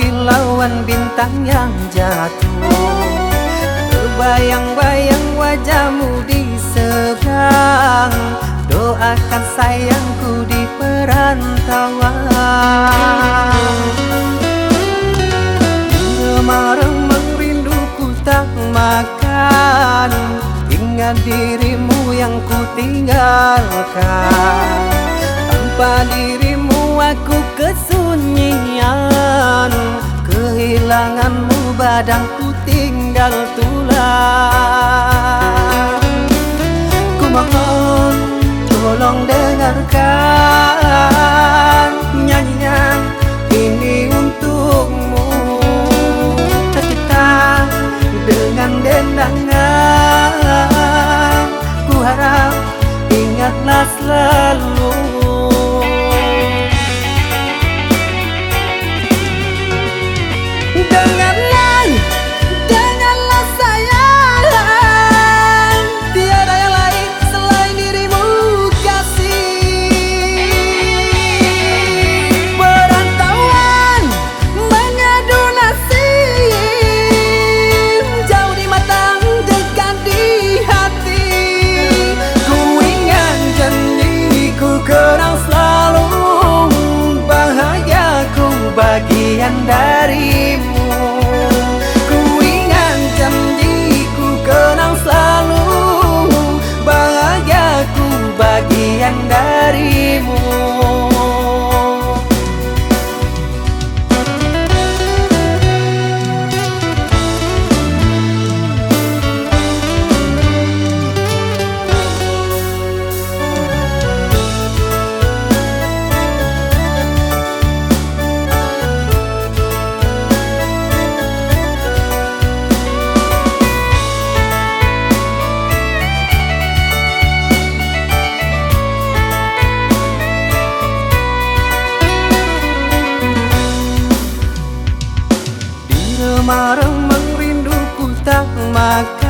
kilauan bintang yang jatuh. Terbayang-bayang wajahmu di seberang Doakan sayangku di perantauan. Remah-remah rinduku tak makan. Ingat dirimu yang ku tinggalkan. Tanpa dirimu aku Kehilanganmu badanku tinggal tulang. Ku mohon tolong dengarkan Don't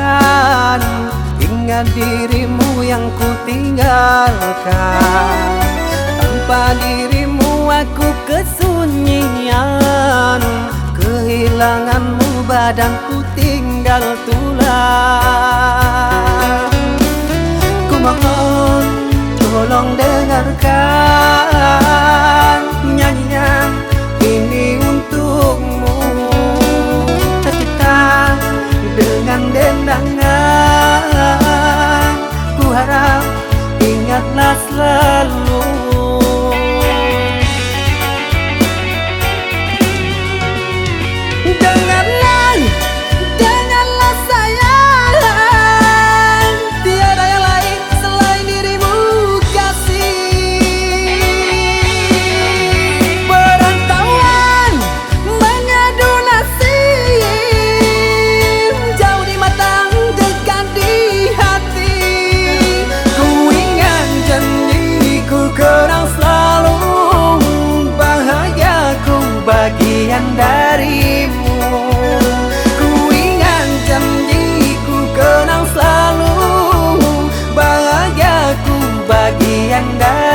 kenangan Ingat dirimu yang ku tinggalkan. Tanpa dirimu aku kesunyian Kehilanganmu badanku tinggal tulang. Ku mohon tolong dengarkan.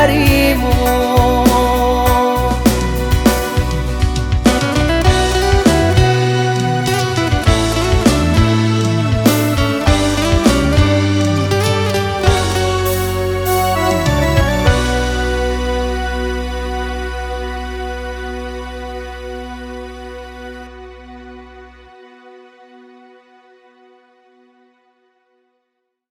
carimos.